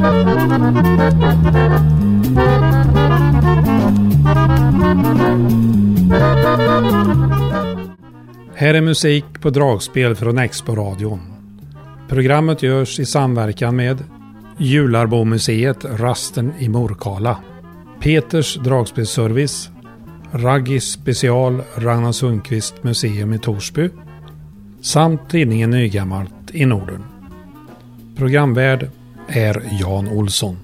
Här är musik på dragspel från Expo-radion. Programmet görs i samverkan med Jularbomuseet Rasten i Morkala, Peters dragspelsservice, Raggis special Ragnar Sundqvist museum i Torsby samt tidningen Nygammalt i Norden. Programvärd är Jan Olsson.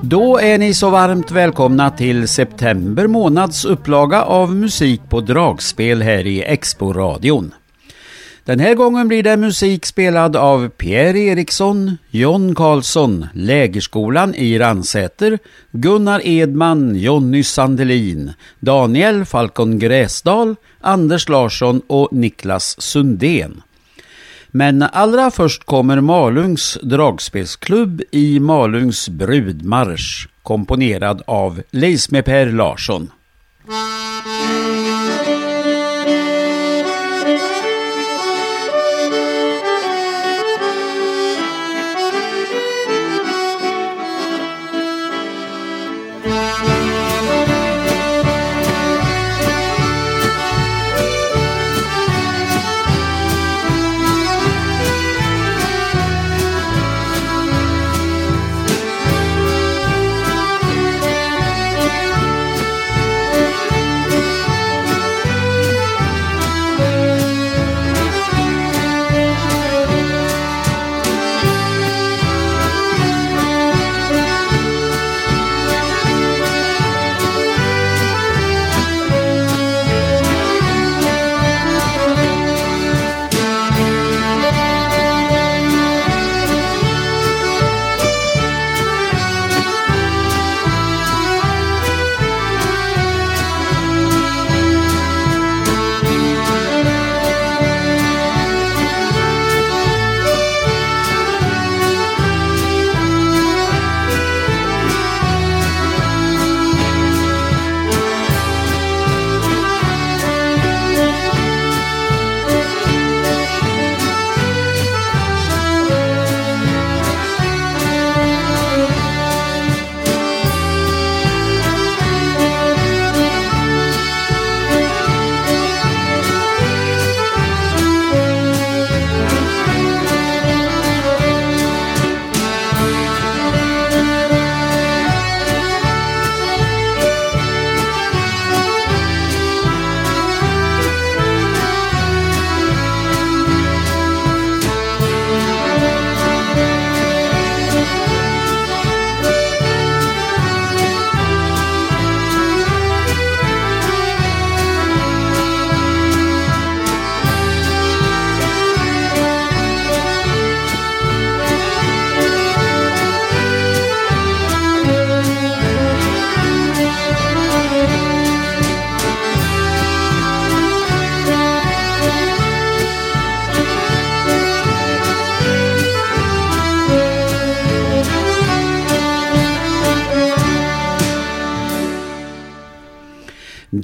Då är ni så varmt välkomna till september månads upplaga av musik på dragspel här i Expo-radion. Den här gången blir det musik spelad av Pierre Eriksson, John Karlsson, Lägerskolan i Ransäter, Gunnar Edman, Jonny Sandelin, Daniel Falcon Gräsdal, Anders Larsson och Niklas Sundén. Men allra först kommer Malungs dragspelsklubb i Malungs brudmarsch komponerad av Leisme Per Larsson.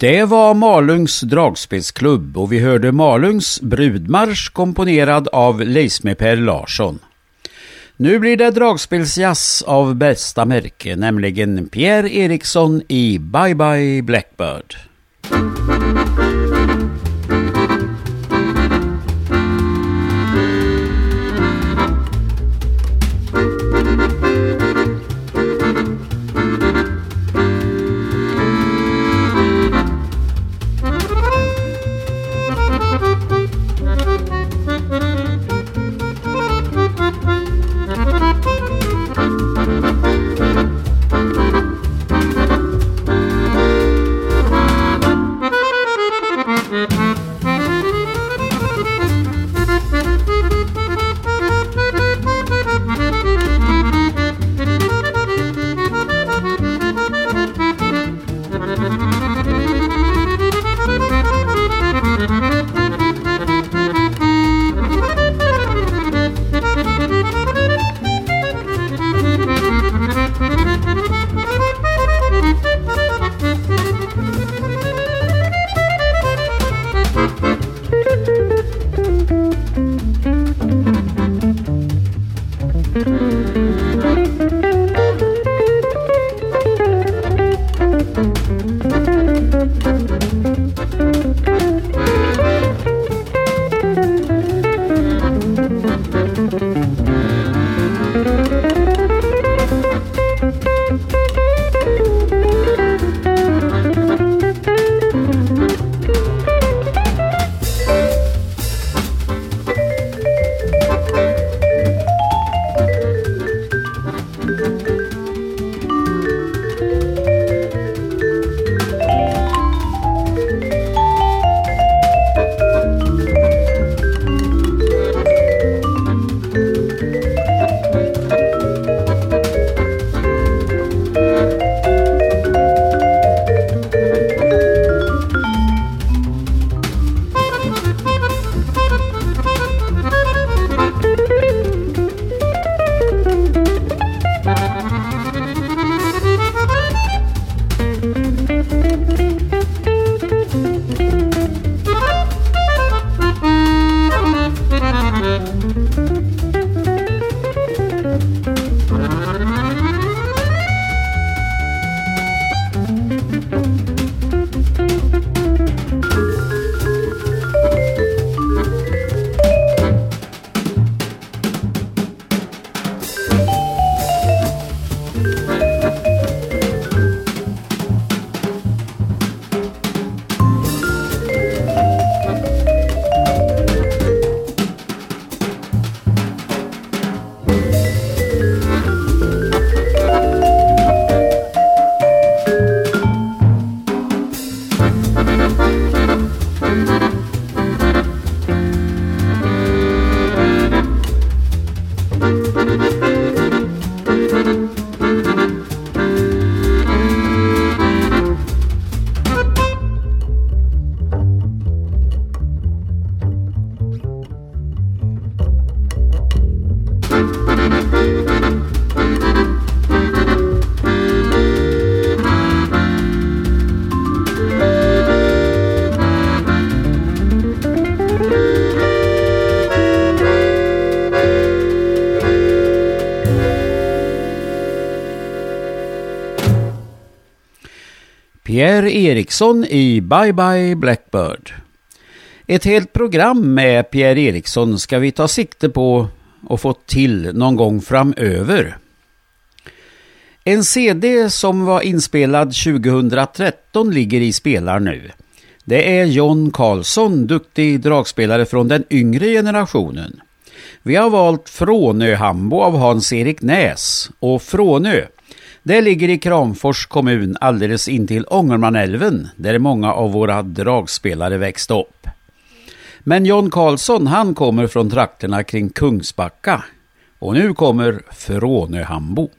Det var Malungs dragspelsklubb och vi hörde Malungs brudmarsch komponerad av Leisme Per Larsson. Nu blir det dragspelsjazz av bästa märke, nämligen Pierre Eriksson i Bye Bye Blackbird. Pierre Eriksson i Bye Bye Blackbird. Ett helt program med Pierre Eriksson ska vi ta sikte på och få till någon gång framöver. En CD som var inspelad 2013 ligger i spelar nu. Det är John Karlsson, duktig dragspelare från den yngre generationen. Vi har valt Frånö Hambo av Hans-Erik Näs och Frånö det ligger i Kramfors kommun alldeles intill Ångermanälven där många av våra dragspelare växte upp. Men John Karlsson han kommer från trakterna kring Kungsbacka och nu kommer Frånöhambo.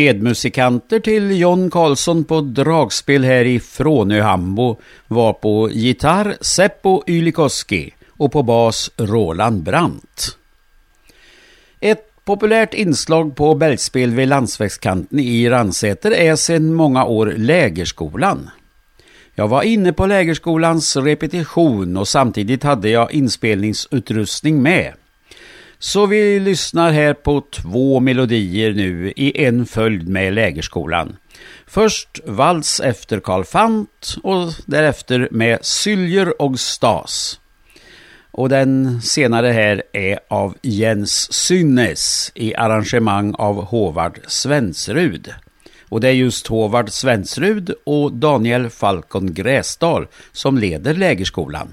Medmusikanter till John Karlsson på dragspel här i Frånöhambo var på gitarr Seppo Ylikoski och på bas Roland Brandt. Ett populärt inslag på bältspel vid landsvägskanten i Ransäter är sedan många år Lägerskolan. Jag var inne på Lägerskolans repetition och samtidigt hade jag inspelningsutrustning med. Så vi lyssnar här på två melodier nu i en följd med Lägerskolan. Först Vals efter Karl Fant och därefter med Syljer och Stas. Och den senare här är av Jens Synnes i arrangemang av Håvard Svensrud. Och det är just Håvard Svensrud och Daniel Falcon Gräsdal som leder Lägerskolan.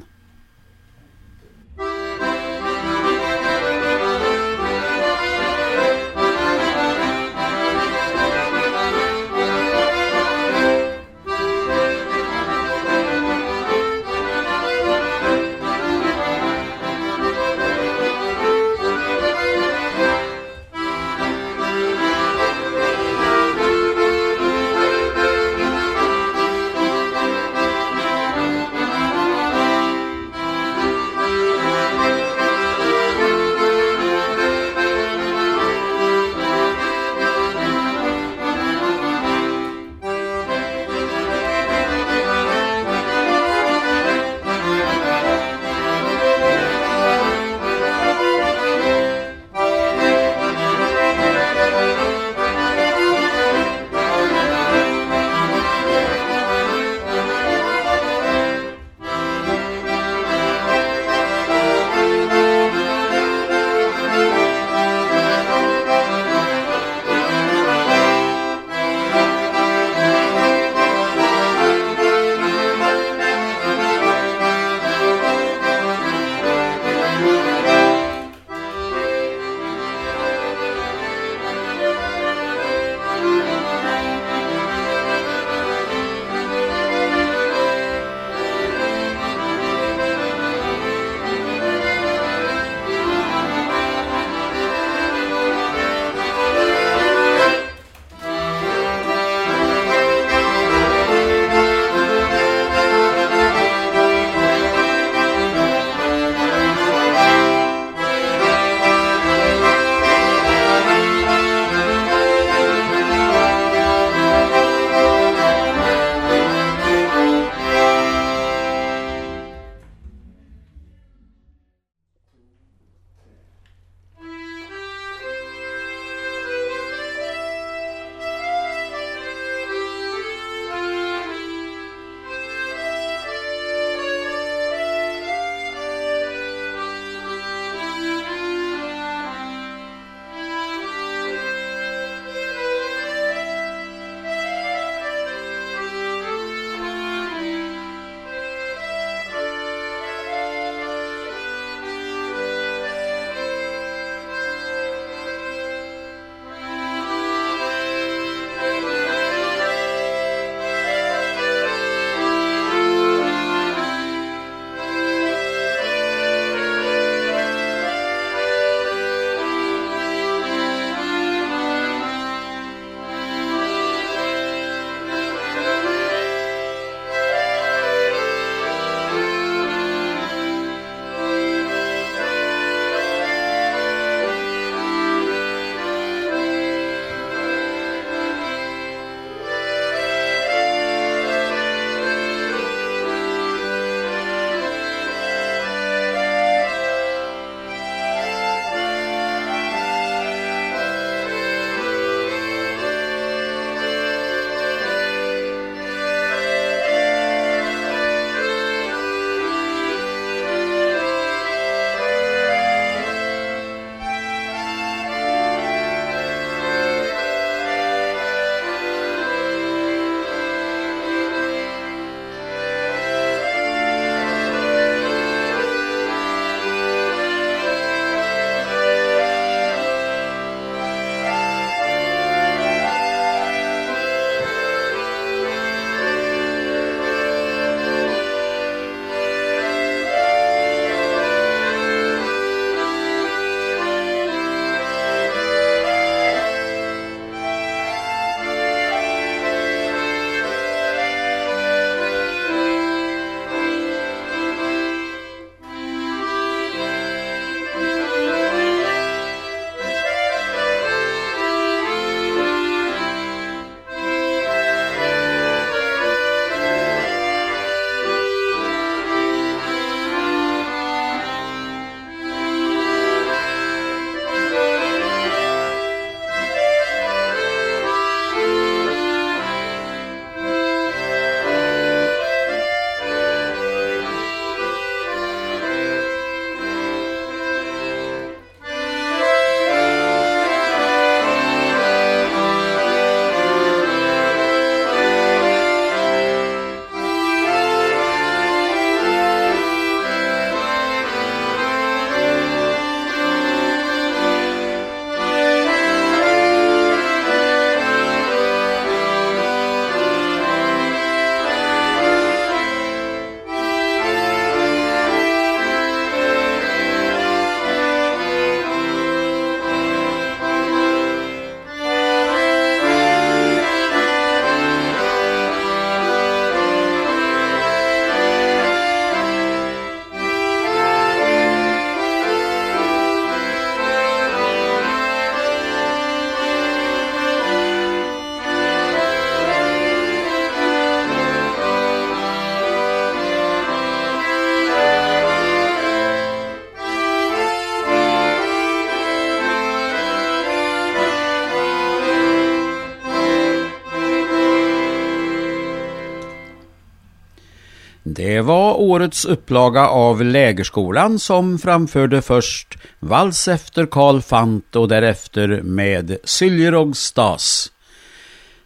Det var årets upplaga av Lägerskolan som framförde först Vals efter Karl Fant och därefter med Syljerog Stas.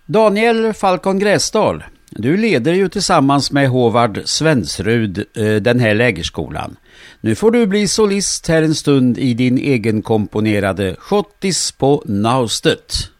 Daniel Falcon Gräsdal, du leder ju tillsammans med Håvard Svensrud eh, den här lägerskolan. Nu får du bli solist här en stund i din egenkomponerade Schottis på Naustet.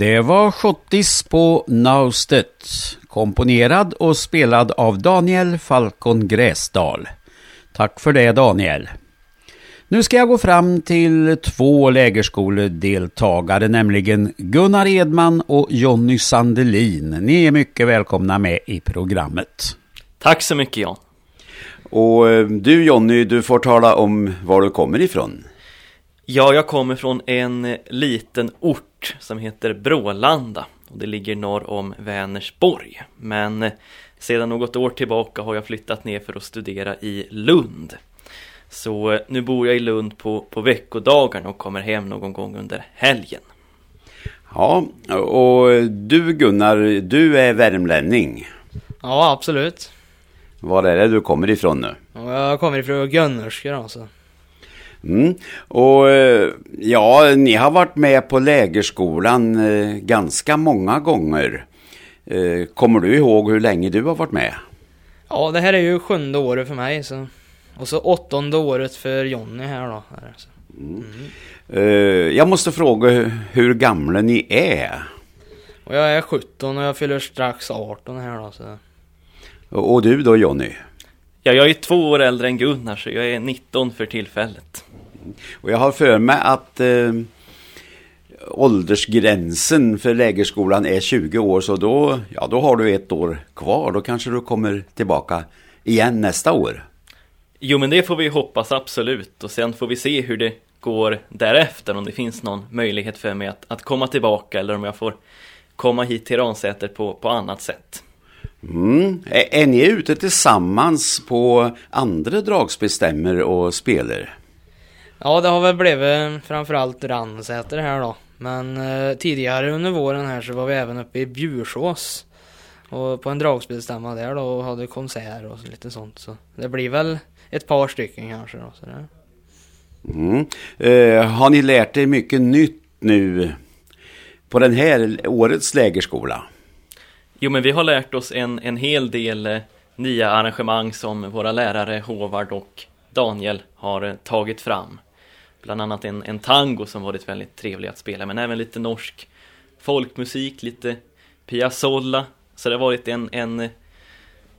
Det var Schottis på Naustet, komponerad och spelad av Daniel Falcon Gräsdal. Tack för det Daniel. Nu ska jag gå fram till två lägerskoledeltagare, nämligen Gunnar Edman och Jonny Sandelin. Ni är mycket välkomna med i programmet. Tack så mycket Jan. Och eh, du Jonny, du får tala om var du kommer ifrån. Ja, jag kommer från en liten ort som heter Brålanda och det ligger norr om Vänersborg. Men sedan något år tillbaka har jag flyttat ner för att studera i Lund. Så nu bor jag i Lund på, på veckodagarna och kommer hem någon gång under helgen. Ja, och du Gunnar, du är värmlänning. Ja, absolut. Var är det du kommer ifrån nu? Jag kommer ifrån Gunnerska alltså. Mm. Och eh, ja, ni har varit med på lägerskolan eh, ganska många gånger. Eh, kommer du ihåg hur länge du har varit med? Ja, det här är ju sjunde året för mig. Så. Och så åttonde året för Jonny här då. Mm. Mm. Jag måste fråga hur gamla ni är. Och jag är 17 och jag fyller strax 18 här då. Så. Och du då Jonny? Ja, jag är två år äldre än Gunnar så jag är 19 för tillfället. Och jag har för mig att eh, åldersgränsen för lägerskolan är 20 år så då, ja, då har du ett år kvar. Då kanske du kommer tillbaka igen nästa år. Jo men det får vi hoppas absolut och sen får vi se hur det går därefter om det finns någon möjlighet för mig att, att komma tillbaka eller om jag får komma hit till Ransäter på, på annat sätt. Mm. Är, ni ute tillsammans på andra dragspelstämmer och spelar? Ja, det har väl blivit framförallt Ransäter här då. Men eh, tidigare under våren här så var vi även uppe i Bjursås. Och på en dragspelstämma där då och hade konsert och lite sånt. Så det blir väl ett par stycken kanske då. Så där. Mm. Eh, har ni lärt er mycket nytt nu på den här årets lägerskola? Jo men vi har lärt oss en, en hel del eh, nya arrangemang som våra lärare Håvard och Daniel har eh, tagit fram. Bland annat en, en tango som varit väldigt trevlig att spela men även lite norsk folkmusik, lite piazzolla. Så det har varit en, en eh,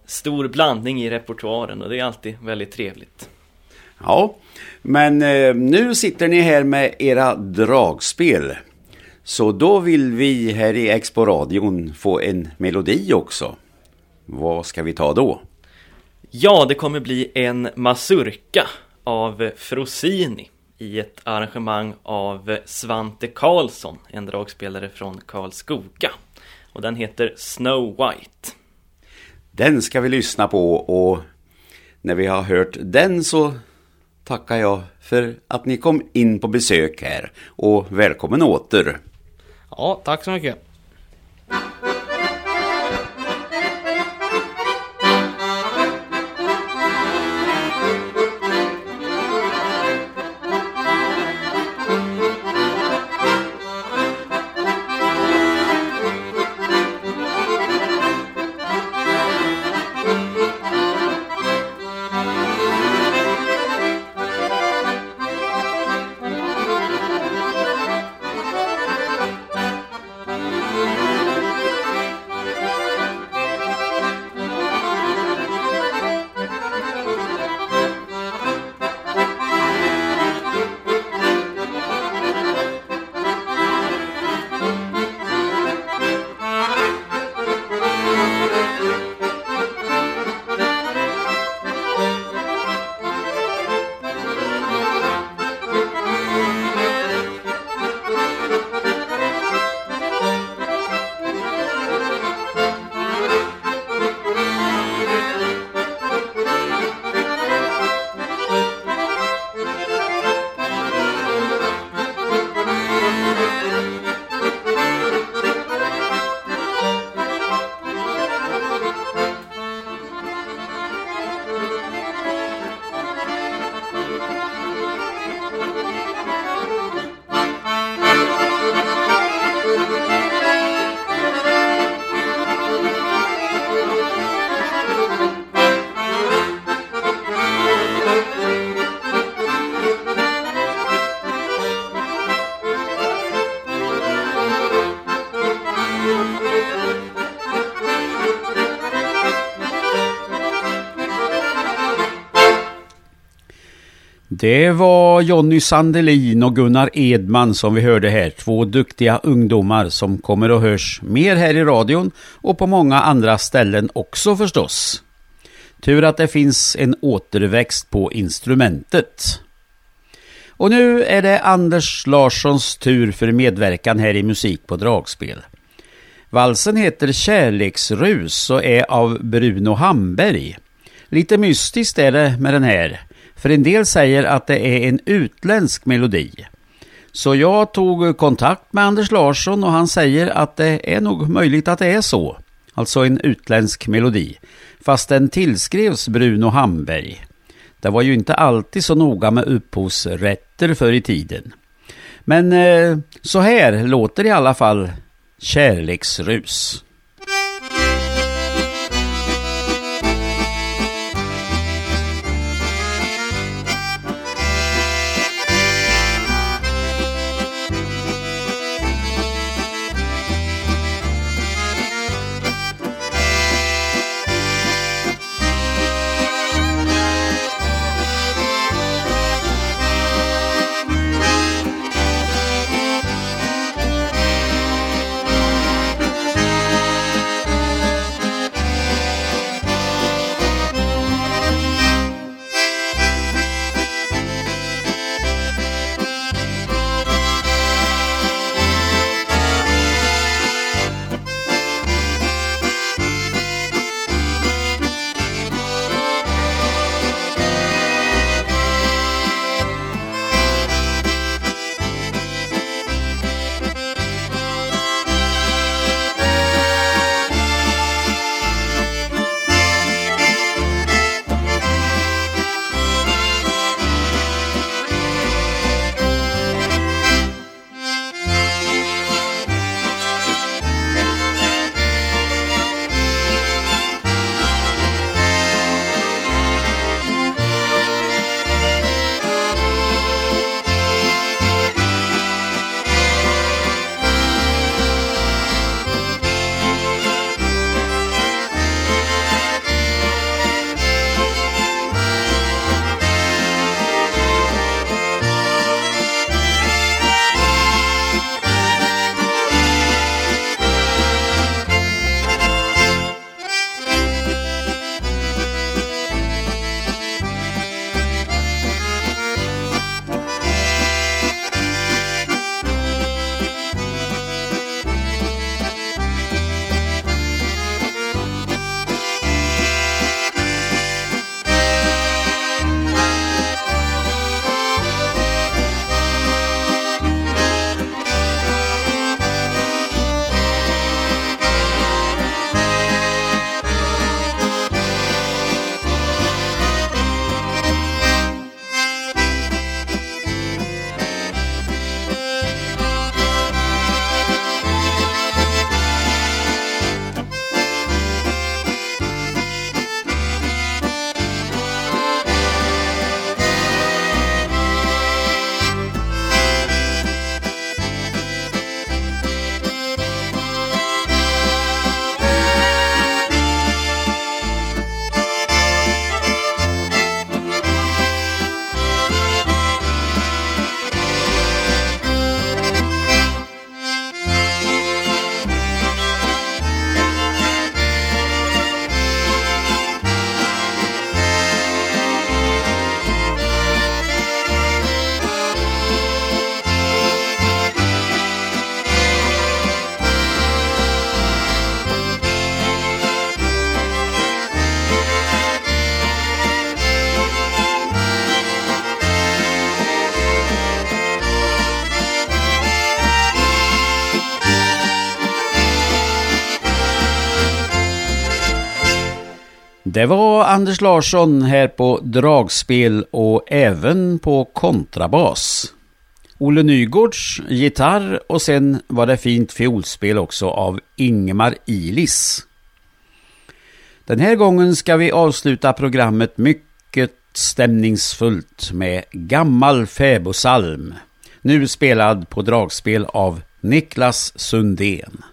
stor blandning i repertoaren och det är alltid väldigt trevligt. Ja, men nu sitter ni här med era dragspel. Så då vill vi här i Expo-radion få en melodi också. Vad ska vi ta då? Ja, det kommer bli en mazurka av Frosini i ett arrangemang av Svante Karlsson, en dragspelare från Karlskoga. Och den heter Snow White. Den ska vi lyssna på och när vi har hört den så tackar jag för att ni kom in på besök här och välkommen åter. Ja, tack så mycket. Det var Jonny Sandelin och Gunnar Edman som vi hörde här. Två duktiga ungdomar som kommer att hörs mer här i radion och på många andra ställen också förstås. Tur att det finns en återväxt på instrumentet. Och nu är det Anders Larssons tur för medverkan här i Musik på dragspel. Valsen heter Kärleksrus och är av Bruno Hamberg. Lite mystiskt är det med den här. För en del säger att det är en utländsk melodi. Så jag tog kontakt med Anders Larsson och han säger att det är nog möjligt att det är så. Alltså en utländsk melodi. Fast den tillskrevs Bruno Hamberg. Det var ju inte alltid så noga med upphovsrätter förr i tiden. Men eh, så här låter i alla fall Kärleksrus. Det var Anders Larsson här på dragspel och även på kontrabas. Olle Nygårds gitarr och sen var det fint fiolspel också av Ingmar Ilis. Den här gången ska vi avsluta programmet mycket stämningsfullt med gammal fäbosalm, Nu spelad på dragspel av Niklas Sundén.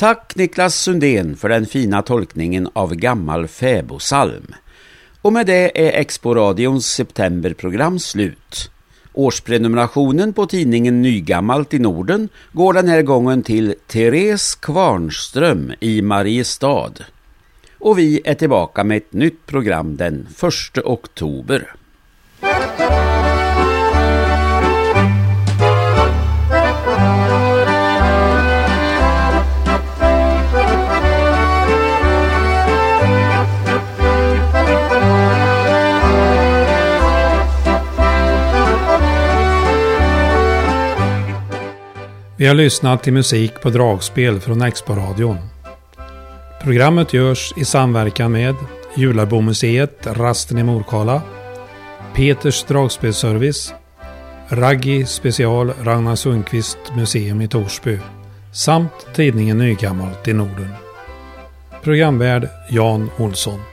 Tack Niklas Sundén för den fina tolkningen av gammal fäbosalm. Och med det är Expo-radions septemberprogram slut. Årsprenumerationen på tidningen Nygammalt i Norden går den här gången till Therese Kvarnström i Mariestad. Och vi är tillbaka med ett nytt program den 1 oktober. Vi har lyssnat till musik på dragspel från Expo-radion. Programmet görs i samverkan med Jularbomuseet Rasten i Morkala, Peters dragspelservice, Raggi special Ragnar Sundqvist museum i Torsby samt tidningen Nygammalt i Norden. Programvärd Jan Olsson.